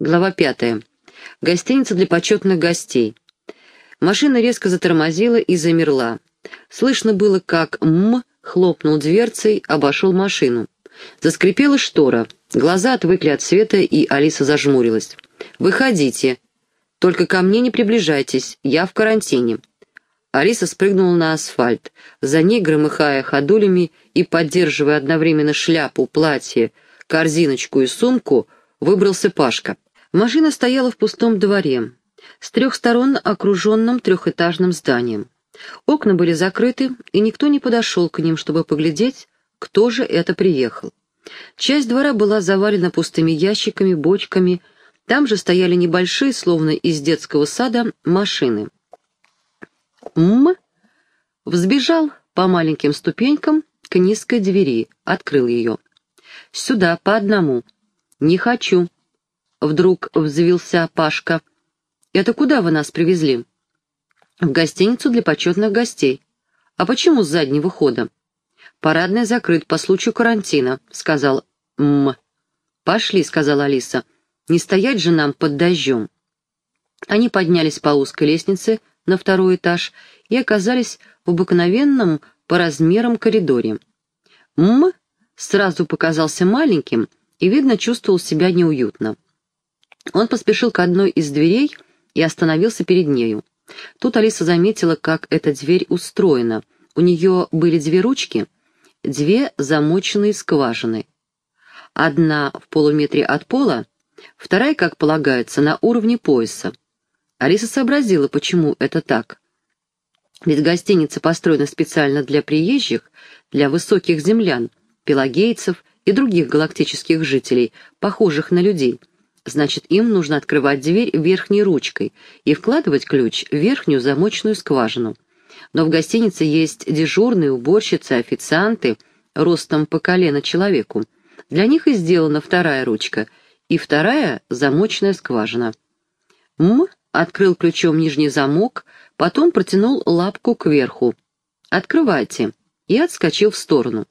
Глава пятая. Гостиница для почетных гостей. Машина резко затормозила и замерла. Слышно было, как М хлопнул дверцей, обошел машину. Заскрипела штора. Глаза отвыкли от света, и Алиса зажмурилась. «Выходите. Только ко мне не приближайтесь. Я в карантине». Алиса спрыгнула на асфальт. За ней, громыхая ходулями и поддерживая одновременно шляпу, платье, корзиночку и сумку, выбрался Пашка. Машина стояла в пустом дворе, с трех сторон окруженным трехэтажным зданием. Окна были закрыты, и никто не подошел к ним, чтобы поглядеть, кто же это приехал. Часть двора была завалена пустыми ящиками, бочками, там же стояли небольшие, словно из детского сада, машины. М взбежал по маленьким ступенькам к низкой двери, открыл ее. «Сюда, по одному». «Не хочу», Вдруг взвился Пашка. «Это куда вы нас привезли?» «В гостиницу для почетных гостей». «А почему с заднего хода?» «Парадный закрыт по случаю карантина», — сказал М. «Пошли», — сказала Алиса. «Не стоять же нам под дождем». Они поднялись по узкой лестнице на второй этаж и оказались в обыкновенном по размерам коридоре. М сразу показался маленьким и, видно, чувствовал себя неуютно. Он поспешил к одной из дверей и остановился перед нею. Тут Алиса заметила, как эта дверь устроена. У нее были две ручки, две замоченные скважины. Одна в полуметре от пола, вторая, как полагается, на уровне пояса. Алиса сообразила, почему это так. Ведь гостиница построена специально для приезжих, для высоких землян, пелагейцев и других галактических жителей, похожих на людей — Значит, им нужно открывать дверь верхней ручкой и вкладывать ключ в верхнюю замочную скважину. Но в гостинице есть дежурные, уборщицы, официанты, ростом по колено человеку. Для них и сделана вторая ручка, и вторая замочная скважина. М открыл ключом нижний замок, потом протянул лапку кверху. «Открывайте», и отскочил в сторону.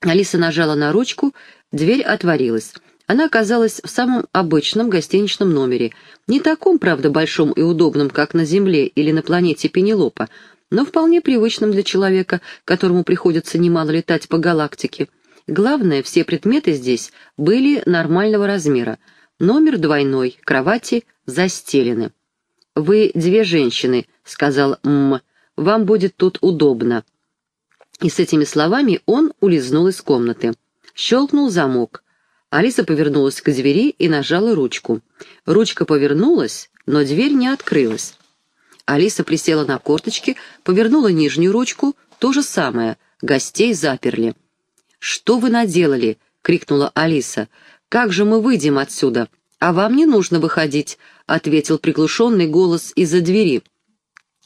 Алиса нажала на ручку, дверь отворилась. Она оказалась в самом обычном гостиничном номере, не таком, правда, большом и удобном, как на Земле или на планете Пенелопа, но вполне привычном для человека, которому приходится немало летать по галактике. Главное, все предметы здесь были нормального размера. Номер двойной, кровати застелены. «Вы две женщины», — сказал М. «Вам будет тут удобно». И с этими словами он улизнул из комнаты. Щелкнул замок. Алиса повернулась к двери и нажала ручку. Ручка повернулась, но дверь не открылась. Алиса присела на корточки, повернула нижнюю ручку, то же самое, гостей заперли. «Что вы наделали?» — крикнула Алиса. «Как же мы выйдем отсюда?» «А вам не нужно выходить», — ответил приглушенный голос из-за двери.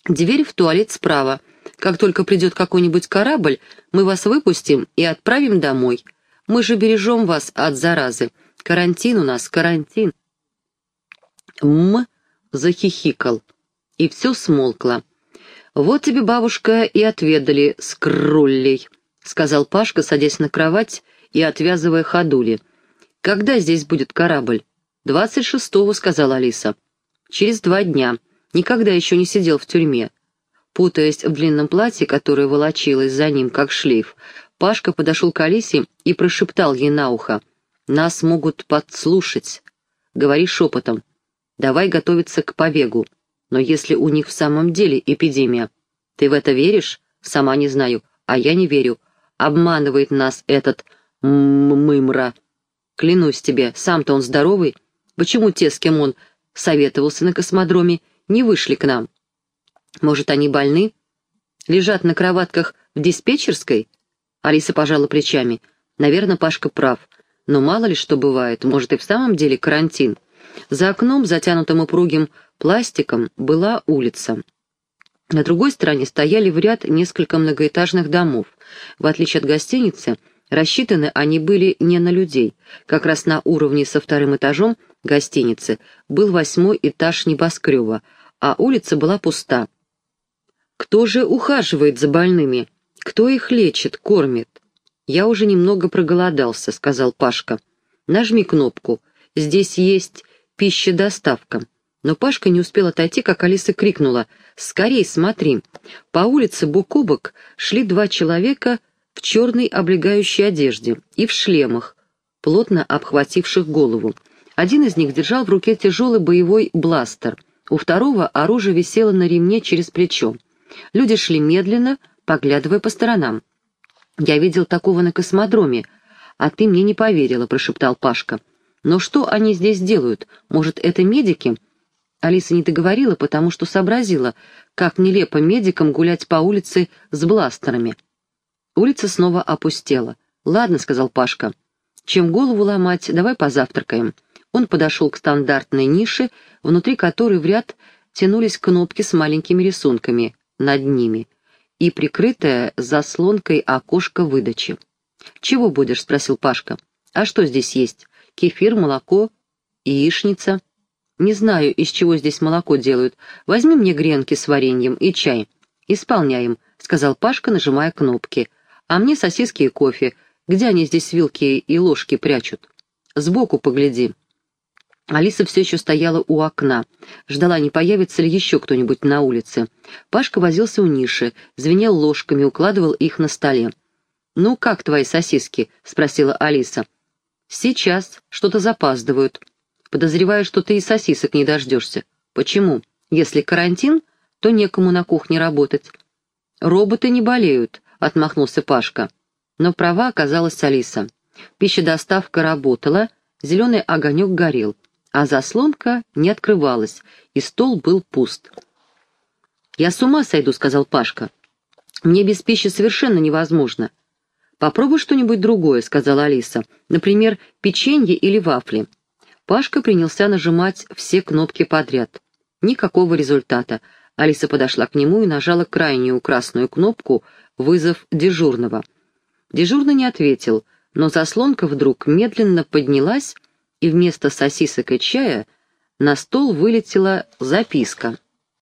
«Дверь в туалет справа. Как только придет какой-нибудь корабль, мы вас выпустим и отправим домой. Мы же бережем вас от заразы. Карантин у нас, карантин». М захихикал, и все смолкло. «Вот тебе, бабушка, и отведали с круллей», — сказал Пашка, садясь на кровать и отвязывая ходули. «Когда здесь будет корабль?» «Двадцать шестого», — сказала Алиса. «Через два дня. Никогда еще не сидел в тюрьме». Путаясь в длинном платье, которое волочилось за ним, как шлейф, Пашка подошел к Алисе и прошептал ей на ухо. «Нас могут подслушать. Говори шепотом. Давай готовиться к побегу. Но если у них в самом деле эпидемия? Ты в это веришь? Сама не знаю. А я не верю. Обманывает нас этот мымра. Клянусь тебе, сам-то он здоровый. Почему те, с кем он советовался на космодроме, не вышли к нам? Может, они больны? Лежат на кроватках в диспетчерской? Алиса пожала плечами. Наверное, Пашка прав. Но мало ли что бывает, может и в самом деле карантин. За окном, затянутым упругим пластиком, была улица. На другой стороне стояли в ряд несколько многоэтажных домов. В отличие от гостиницы, рассчитаны они были не на людей. Как раз на уровне со вторым этажом гостиницы был восьмой этаж небоскреба, а улица была пуста. Кто же ухаживает за больными? Кто их лечит, кормит? Я уже немного проголодался, сказал Пашка. Нажми кнопку. Здесь есть пищедоставка. Но Пашка не успел отойти, как Алиса крикнула «Скорей, смотри!». По улице бок о бок шли два человека в черной облегающей одежде и в шлемах, плотно обхвативших голову. Один из них держал в руке тяжелый боевой бластер, у второго оружие висело на ремне через плечо. Люди шли медленно, поглядывая по сторонам. «Я видел такого на космодроме, а ты мне не поверила», — прошептал Пашка. «Но что они здесь делают? Может, это медики?» Алиса не договорила, потому что сообразила, как нелепо медикам гулять по улице с бластерами. Улица снова опустела. «Ладно», — сказал Пашка. «Чем голову ломать, давай позавтракаем». Он подошел к стандартной нише, внутри которой в ряд тянулись кнопки с маленькими рисунками над ними и прикрытая заслонкой окошко выдачи. «Чего будешь?» — спросил Пашка. «А что здесь есть? Кефир, молоко, яичница?» Не знаю, из чего здесь молоко делают. Возьми мне гренки с вареньем и чай. Исполняем, сказал Пашка, нажимая кнопки. А мне сосиски и кофе. Где они здесь вилки и ложки прячут? Сбоку погляди. Алиса все еще стояла у окна, ждала, не появится ли еще кто-нибудь на улице. Пашка возился у ниши, звенел ложками, укладывал их на столе. «Ну, как твои сосиски?» — спросила Алиса. «Сейчас. Что-то запаздывают». Подозреваю, что ты и сосисок не дождешься. Почему? Если карантин, то некому на кухне работать. Роботы не болеют, отмахнулся Пашка. Но права оказалась Алиса. Пищедоставка работала, зеленый огонек горел, а заслонка не открывалась, и стол был пуст. «Я с ума сойду», — сказал Пашка. «Мне без пищи совершенно невозможно». «Попробуй что-нибудь другое», — сказала Алиса. «Например, печенье или вафли». Пашка принялся нажимать все кнопки подряд. Никакого результата. Алиса подошла к нему и нажала крайнюю красную кнопку «Вызов дежурного». Дежурный не ответил, но заслонка вдруг медленно поднялась, и вместо сосисок и чая на стол вылетела записка.